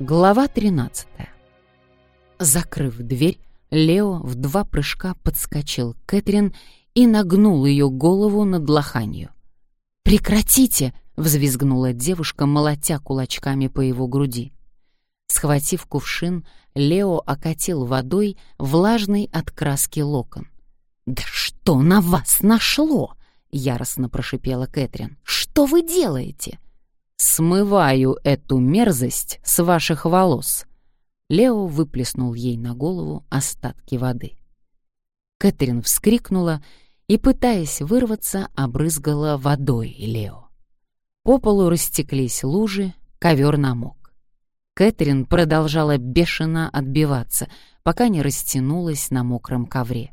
Глава 13. Закрыв дверь, Лео в два прыжка подскочил к Кэтрин и нагнул ее голову над лоханью. «Прекратите!» — взвизгнула девушка, молотя кулачками по его груди. Схватив кувшин, Лео окатил водой влажный от краски локон. «Да что на вас нашло?» — яростно прошипела Кэтрин. «Что вы делаете?» «Смываю эту мерзость с ваших волос». Лео выплеснул ей на голову остатки воды. Кэтрин вскрикнула и, пытаясь вырваться, обрызгала водой Лео. По полу растеклись лужи, ковер намок. Кэтрин продолжала бешено отбиваться, пока не растянулась на мокром ковре.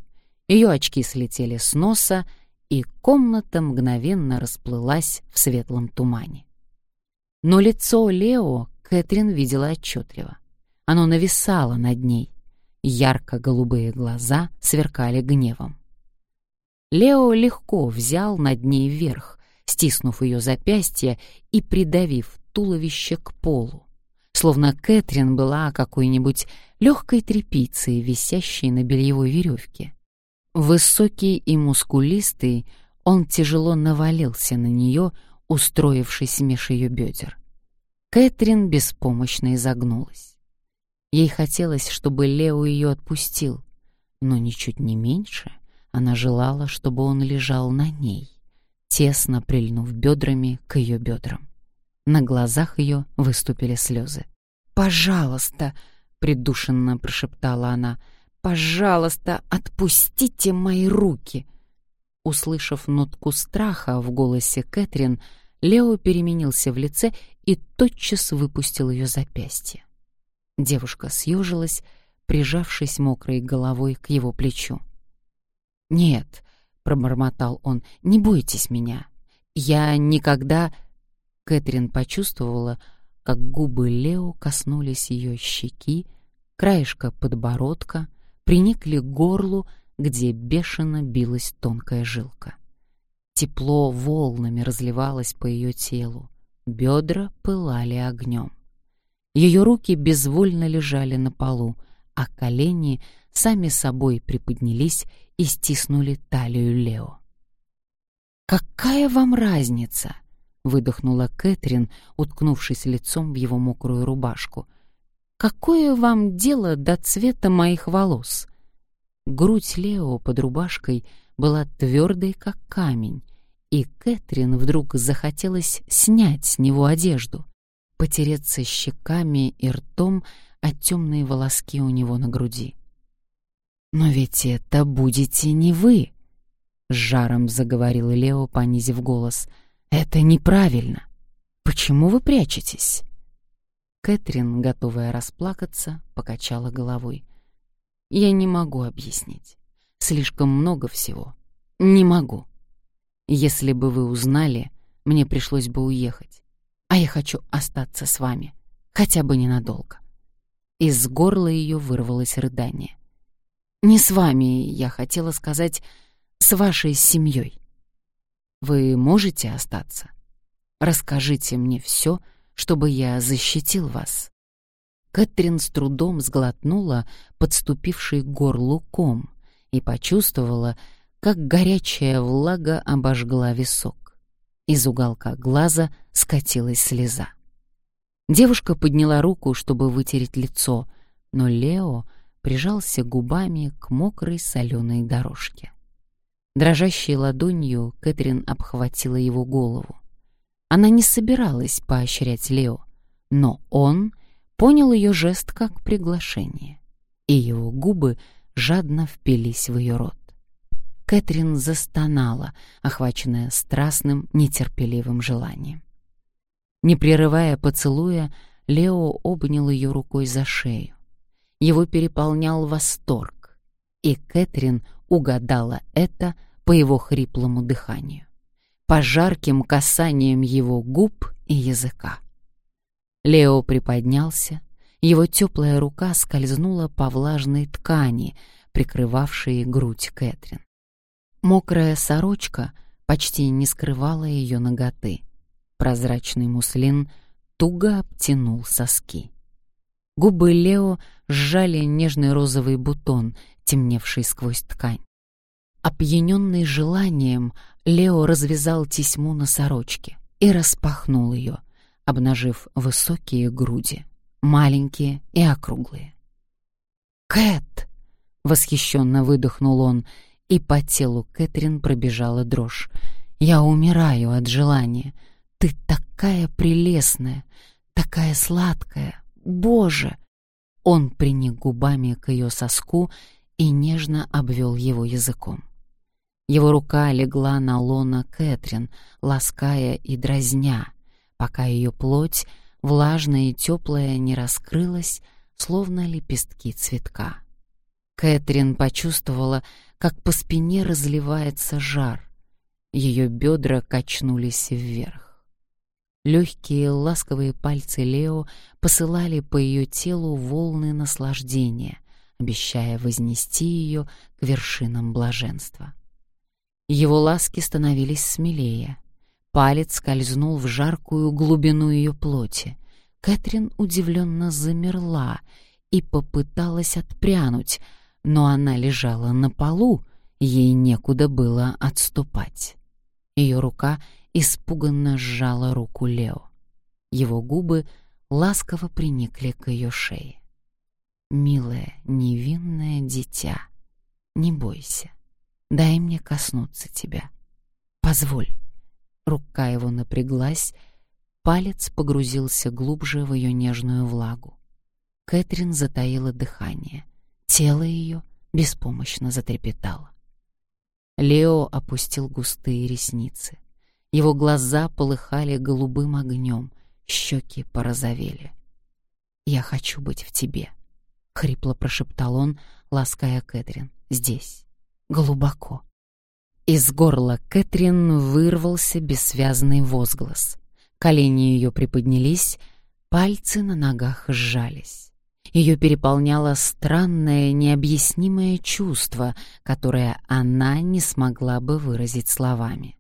Ее очки слетели с носа, и комната мгновенно расплылась в светлом тумане. Но лицо Лео Кэтрин видела отчетливо. Оно нависало над ней. Ярко-голубые глаза сверкали гневом. Лео легко взял над ней вверх, стиснув ее запястье и придавив туловище к полу, словно Кэтрин была какой-нибудь легкой тряпицей, висящей на бельевой веревке. Высокий и мускулистый, он тяжело навалился на нее, устроившись меж ее бедер. Кэтрин беспомощно изогнулась. Ей хотелось, чтобы Лео ее отпустил, но ничуть не меньше она желала, чтобы он лежал на ней, тесно прильнув бедрами к ее бедрам. На глазах ее выступили слезы. «Пожалуйста!» — придушенно прошептала она. «Пожалуйста, отпустите мои руки!» Услышав нотку страха в голосе Кэтрин, Лео переменился в лице и тотчас выпустил ее запястье. Девушка съежилась, прижавшись мокрой головой к его плечу. «Нет», — пробормотал он, — «не бойтесь меня. Я никогда...» Кэтрин почувствовала, как губы Лео коснулись ее щеки, краешка подбородка, приникли к горлу, где бешено билась тонкая жилка. Тепло волнами разливалось по ее телу, бедра пылали огнем. Ее руки безвольно лежали на полу, а колени сами собой приподнялись и стиснули талию Лео. «Какая вам разница?» — выдохнула Кэтрин, уткнувшись лицом в его мокрую рубашку. «Какое вам дело до цвета моих волос?» Грудь Лео под рубашкой была твердой, как камень, и Кэтрин вдруг захотелось снять с него одежду, потереться щеками и ртом о темные волоски у него на груди. «Но ведь это будете не вы!» — с жаром заговорил Лео, понизив голос. «Это неправильно! Почему вы прячетесь?» Кэтрин, готовая расплакаться, покачала головой. Я не могу объяснить. Слишком много всего. Не могу. Если бы вы узнали, мне пришлось бы уехать. А я хочу остаться с вами, хотя бы ненадолго. Из горла ее вырвалось рыдание. Не с вами, я хотела сказать, с вашей семьей. Вы можете остаться? Расскажите мне все, чтобы я защитил вас. Кэтрин с трудом сглотнула подступивший к горлу ком и почувствовала, как горячая влага обожгла висок. Из уголка глаза скатилась слеза. Девушка подняла руку, чтобы вытереть лицо, но Лео прижался губами к мокрой соленой дорожке. Дрожащей ладонью Кэтрин обхватила его голову. Она не собиралась поощрять Лео, но он понял ее жест как приглашение, и его губы жадно впились в ее рот. Кэтрин застонала, охваченная страстным, нетерпеливым желанием. Не прерывая поцелуя, Лео обнял ее рукой за шею. Его переполнял восторг, и Кэтрин угадала это по его хриплому дыханию, по жарким касаниям его губ и языка. Лео приподнялся, его теплая рука скользнула по влажной ткани, прикрывавшей грудь Кэтрин. Мокрая сорочка почти не скрывала ее ноготы. Прозрачный муслин туго обтянул соски. Губы Лео сжали нежный розовый бутон, темневший сквозь ткань. Опьяненный желанием, Лео развязал тесьму на сорочке и распахнул ее, обнажив высокие груди, маленькие и округлые. «Кэт!» — восхищенно выдохнул он, и по телу Кэтрин пробежала дрожь. «Я умираю от желания. Ты такая прелестная, такая сладкая. Боже!» Он приник губами к ее соску и нежно обвел его языком. Его рука легла на лона Кэтрин, лаская и дразня, пока ее плоть, влажная и теплая, не раскрылась, словно лепестки цветка. Кэтрин почувствовала, как по спине разливается жар. Ее бедра качнулись вверх. Легкие ласковые пальцы Лео посылали по ее телу волны наслаждения, обещая вознести ее к вершинам блаженства. Его ласки становились смелее. Палец скользнул в жаркую глубину ее плоти. Кэтрин удивленно замерла и попыталась отпрянуть, но она лежала на полу, ей некуда было отступать. Ее рука испуганно сжала руку Лео. Его губы ласково приникли к ее шее. «Милое, невинное дитя, не бойся. Дай мне коснуться тебя. Позволь. Рука его напряглась, палец погрузился глубже в ее нежную влагу. Кэтрин затаила дыхание. Тело ее беспомощно затрепетало. Лео опустил густые ресницы. Его глаза полыхали голубым огнем, щеки порозовели. «Я хочу быть в тебе», — хрипло прошептал он, лаская Кэтрин, — «здесь» глубоко. Из горла Кэтрин вырвался бессвязный возглас. Колени ее приподнялись, пальцы на ногах сжались. Ее переполняло странное, необъяснимое чувство, которое она не смогла бы выразить словами.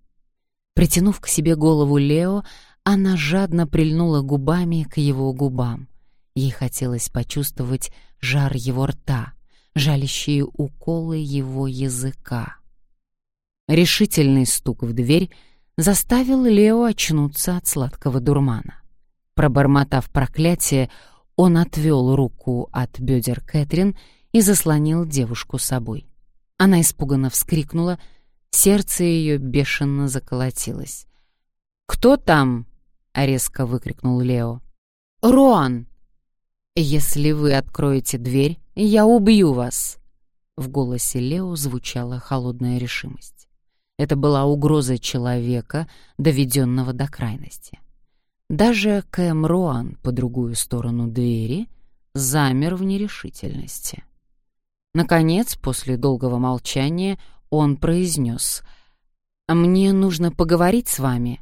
Притянув к себе голову Лео, она жадно прильнула губами к его губам. Ей хотелось почувствовать жар его рта, жалящие уколы его языка. Решительный стук в дверь заставил Лео очнуться от сладкого дурмана. Пробормотав проклятие, он отвел руку от бедер Кэтрин и заслонил девушку собой. Она испуганно вскрикнула, сердце ее бешено заколотилось. «Кто там?» — резко выкрикнул Лео. «Руан!» «Если вы откроете дверь, я убью вас!» В голосе Лео звучала холодная решимость. Это была угроза человека, доведенного до крайности. Даже Кэм Роан по другую сторону двери замер в нерешительности. Наконец, после долгого молчания, он произнес «Мне нужно поговорить с вами».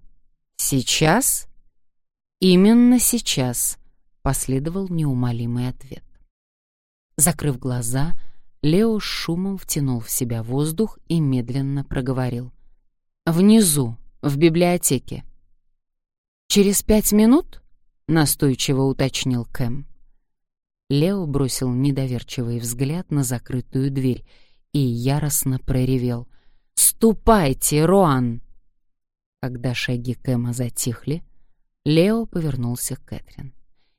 «Сейчас?» «Именно сейчас», — последовал неумолимый ответ. Закрыв глаза, Лео шумом втянул в себя воздух и медленно проговорил. «Внизу, в библиотеке». «Через пять минут?» — настойчиво уточнил Кэм. Лео бросил недоверчивый взгляд на закрытую дверь и яростно проревел. «Ступайте, Роан!» Когда шаги Кэма затихли, Лео повернулся к Кэтрин.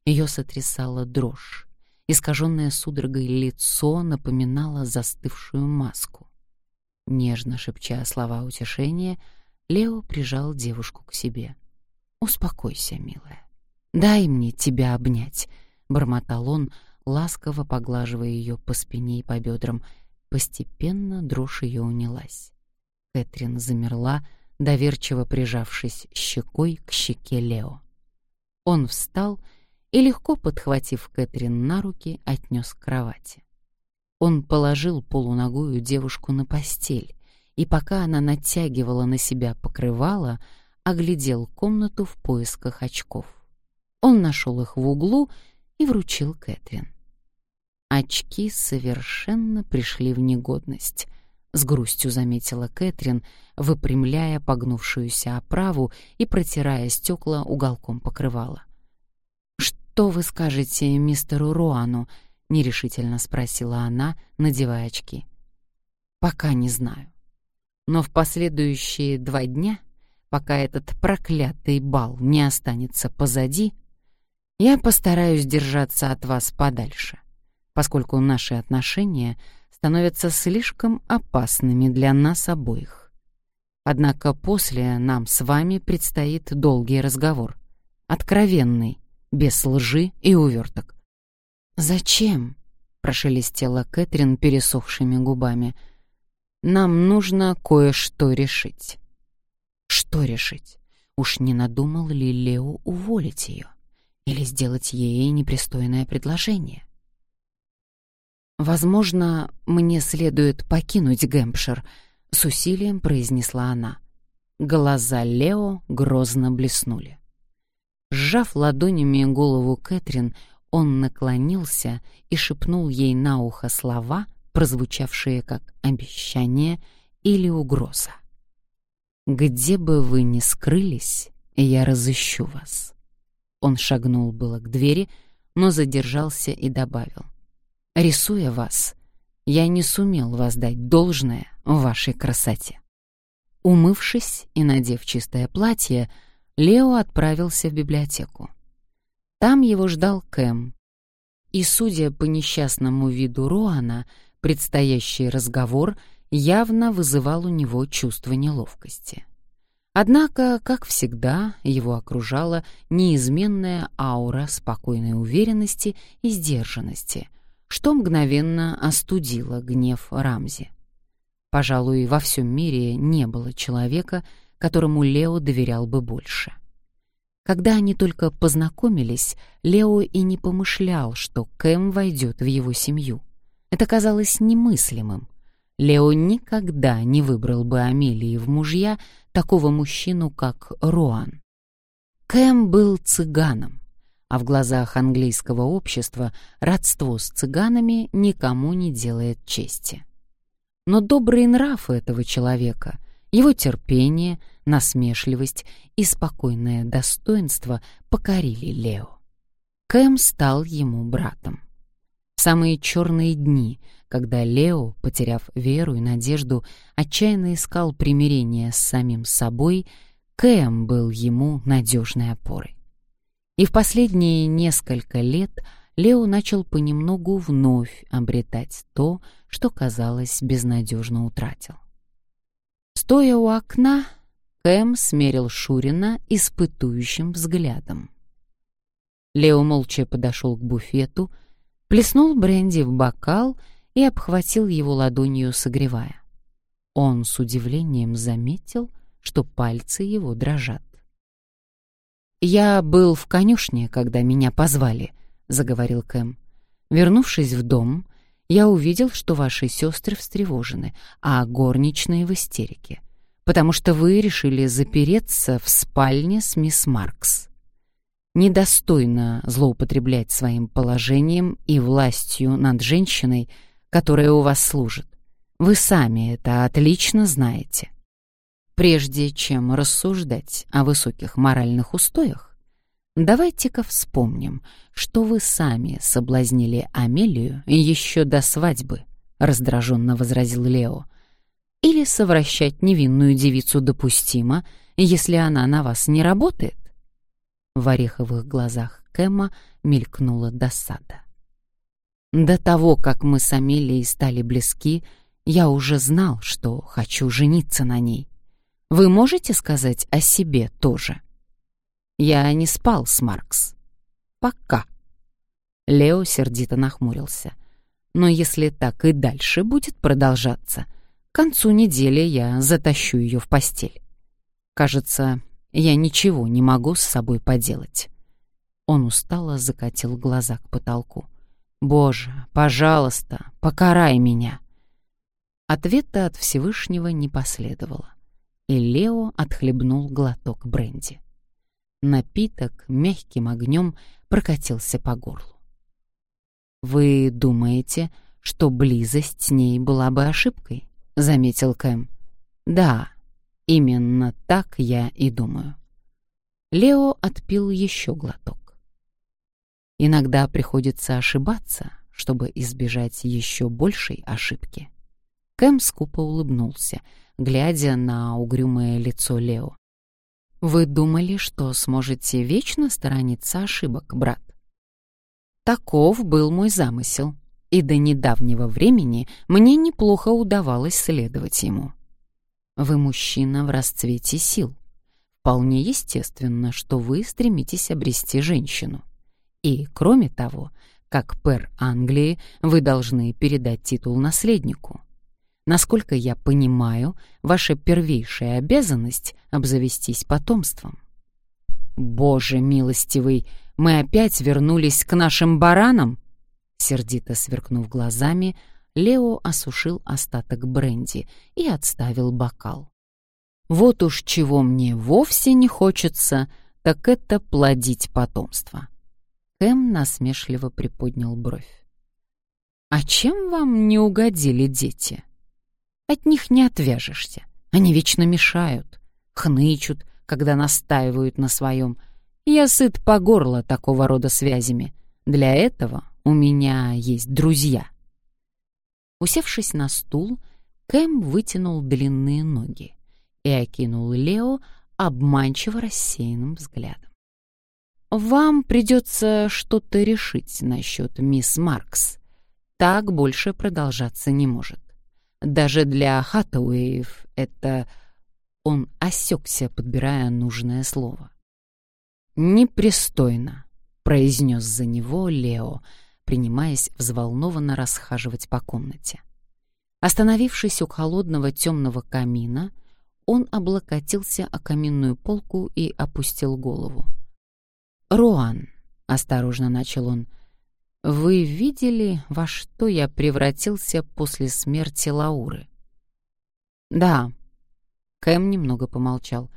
Ее сотрясала дрожь. Искаженное судорогой лицо напоминало застывшую маску. Нежно шепча слова утешения, Лео прижал девушку к себе. «Успокойся, милая. Дай мне тебя обнять», — бормотал он, ласково поглаживая ее по спине и по бедрам. Постепенно дрожь ее унялась. Кэтрин замерла, доверчиво прижавшись щекой к щеке Лео. Он встал и, легко подхватив Кэтрин на руки, отнес к кровати. Он положил полуногую девушку на постель, и пока она натягивала на себя покрывало, оглядел комнату в поисках очков. Он нашел их в углу и вручил Кэтрин. Очки совершенно пришли в негодность. С грустью заметила Кэтрин, выпрямляя погнувшуюся оправу и протирая стекла уголком покрывала. «Что вы скажете мистеру Руану?» — нерешительно спросила она, надевая очки. «Пока не знаю. Но в последующие два дня, пока этот проклятый бал не останется позади, я постараюсь держаться от вас подальше, поскольку наши отношения становятся слишком опасными для нас обоих. Однако после нам с вами предстоит долгий разговор, откровенный, без лжи и уверток. «Зачем?» — прошелестела Кэтрин пересохшими губами. «Нам нужно кое-что решить». «Что решить? Уж не надумал ли Лео уволить ее? Или сделать ей непристойное предложение?» «Возможно, мне следует покинуть Гэмпшир», — с усилием произнесла она. Глаза Лео грозно блеснули. Сжав ладонями голову Кэтрин, он наклонился и шепнул ей на ухо слова, прозвучавшие как обещание или угроза. «Где бы вы ни скрылись, я разыщу вас». Он шагнул было к двери, но задержался и добавил. «Рисуя вас, я не сумел воздать должное вашей красоте». Умывшись и надев чистое платье, Лео отправился в библиотеку. Там его ждал Кэм. И, судя по несчастному виду Роана, предстоящий разговор явно вызывал у него чувство неловкости. Однако, как всегда, его окружала неизменная аура спокойной уверенности и сдержанности, что мгновенно остудило гнев Рамзи. Пожалуй, во всем мире не было человека, которому Лео доверял бы больше. Когда они только познакомились, Лео и не помышлял, что Кэм войдет в его семью. Это казалось немыслимым. Лео никогда не выбрал бы Амелии в мужья такого мужчину, как Роан. Кэм был цыганом, а в глазах английского общества родство с цыганами никому не делает чести. Но добрый нрав этого человека, его терпение, насмешливость и спокойное достоинство покорили Лео. Кэм стал ему братом. В самые черные дни, когда Лео, потеряв веру и надежду, отчаянно искал примирения с самим собой, Кэм был ему надежной опорой. И в последние несколько лет Лео начал понемногу вновь обретать то, что, казалось, безнадежно утратил. Стоя у окна, Кэм смерил Шурина испытующим взглядом. Лео молча подошел к буфету, плеснул бренди в бокал и обхватил его ладонью, согревая. Он с удивлением заметил, что пальцы его дрожат. «Я был в конюшне, когда меня позвали», — заговорил Кэм. «Вернувшись в дом, я увидел, что ваши сестры встревожены, а горничные в истерике, потому что вы решили запереться в спальне с мисс Маркс. Недостойно злоупотреблять своим положением и властью над женщиной, которая у вас служит. Вы сами это отлично знаете. Прежде чем рассуждать о высоких моральных устоях, Давайте-ка вспомним, что вы сами соблазнили Амелию еще до свадьбы, раздраженно возразил Лео. Или совращать невинную девицу допустимо, если она на вас не работает? В ореховых глазах Кэма мелькнула досада. До того, как мы с Амелией стали близки, я уже знал, что хочу жениться на ней. Вы можете сказать о себе тоже? Я не спал с Маркс. Пока. Лео сердито нахмурился. Но если так и дальше будет продолжаться, к концу недели я затащу ее в постель. Кажется, я ничего не могу с собой поделать. Он устало закатил глаза к потолку. «Боже, пожалуйста, покарай меня!» Ответа от Всевышнего не последовало, и Лео отхлебнул глоток бренди. Напиток мягким огнем прокатился по горлу. «Вы думаете, что близость с ней была бы ошибкой?» — заметил Кэм. «Да, именно так я и думаю». Лео отпил еще глоток. Иногда приходится ошибаться, чтобы избежать еще большей ошибки. Кэм скупо улыбнулся, глядя на угрюмое лицо Лео. «Вы думали, что сможете вечно сторониться ошибок, брат?» Таков был мой замысел, и до недавнего времени мне неплохо удавалось следовать ему. Вы мужчина в расцвете сил. Вполне естественно, что вы стремитесь обрести женщину. И, кроме того, как пэр Англии, вы должны передать титул наследнику. Насколько я понимаю, ваша первейшая обязанность — обзавестись потомством. Боже милостивый, мы опять вернулись к нашим баранам? Сердито сверкнув глазами, Лео осушил остаток бренди и отставил бокал. Вот уж чего мне вовсе не хочется, так это плодить потомство. Кэм насмешливо приподнял бровь. «А чем вам не угодили дети?» От них не отвяжешься. Они вечно мешают, хнычут, когда настаивают на своем. Я сыт по горло такого рода связями. Для этого у меня есть друзья. Усевшись на стул, Кэм вытянул длинные ноги и окинул Лео обманчиво рассеянным взглядом. «Вам придется что-то решить насчет мисс Маркс. Так больше продолжаться не может. Даже для Хаттауэев это... Он осекся, подбирая нужное слово. «Непристойно», — произнес за него Лео, принимаясь взволнованно расхаживать по комнате. Остановившись у холодного темного камина, он облокотился о каминную полку и опустил голову. «Руан», — осторожно начал он, вы видели, во что я превратился после смерти Лауры? Да. Кэм немного помолчал.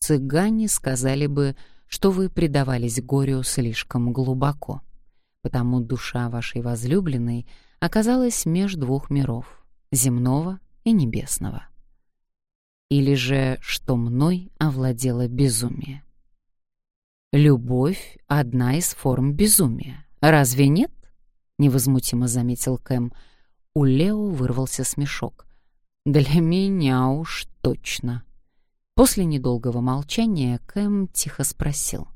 Цыгане сказали бы, что вы предавались горю слишком глубоко, потому душа вашей возлюбленной оказалась меж двух миров — земного и небесного. Или же, что мной овладело безумие. Любовь — одна из форм безумия. Разве нет? невозмутимо заметил Кэм. У Лео вырвался смешок. Для меня уж точно. После недолгого молчания Кэм тихо спросил: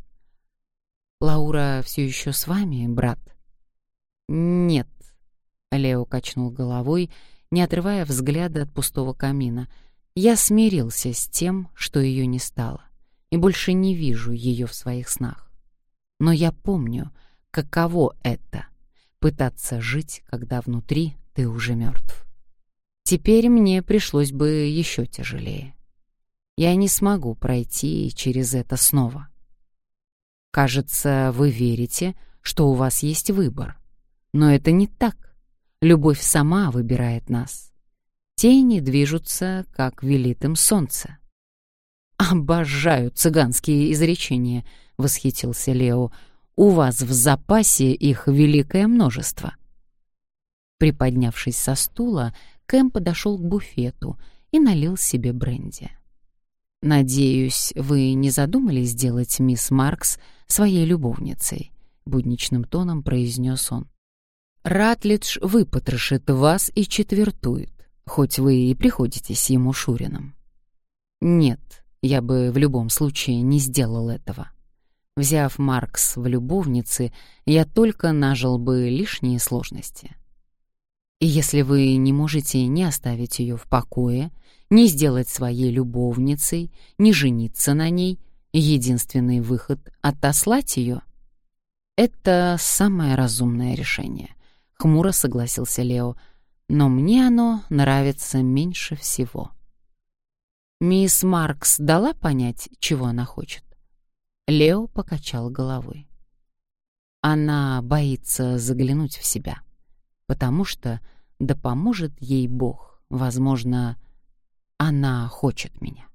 Лаура все еще с вами, брат? Нет. Лео качнул головой, не отрывая взгляда от пустого камина. Я смирился с тем, что ее не стало, и больше не вижу ее в своих снах. Но я помню, каково это — пытаться жить, когда внутри ты уже мертв. Теперь мне пришлось бы еще тяжелее. Я не смогу пройти через это снова. Кажется, вы верите, что у вас есть выбор. Но это не так. Любовь сама выбирает нас. Тени движутся, как велит им солнце. «Обожаю цыганские изречения», — восхитился Лео. У вас в запасе их великое множество. Приподнявшись со стула, Кэм подошел к буфету и налил себе бренди. «Надеюсь, вы не задумались сделать мисс Маркс своей любовницей», — будничным тоном произнес он. «Ратлидж выпотрошит вас и четвертует, хоть вы и приходитесь ему Шурином». «Нет, я бы в любом случае не сделал этого. Взяв Маркс в любовницы, я только нажил бы лишние сложности. И если вы не можете ни оставить ее в покое, ни сделать своей любовницей, ни жениться на ней, единственный выход — отослать ее. Это самое разумное решение, — хмуро согласился Лео, но мне оно нравится меньше всего. Мисс Маркс дала понять, чего она хочет? Лео покачал головой. Она боится заглянуть в себя, потому что, да поможет ей Бог, возможно, она хочет меня.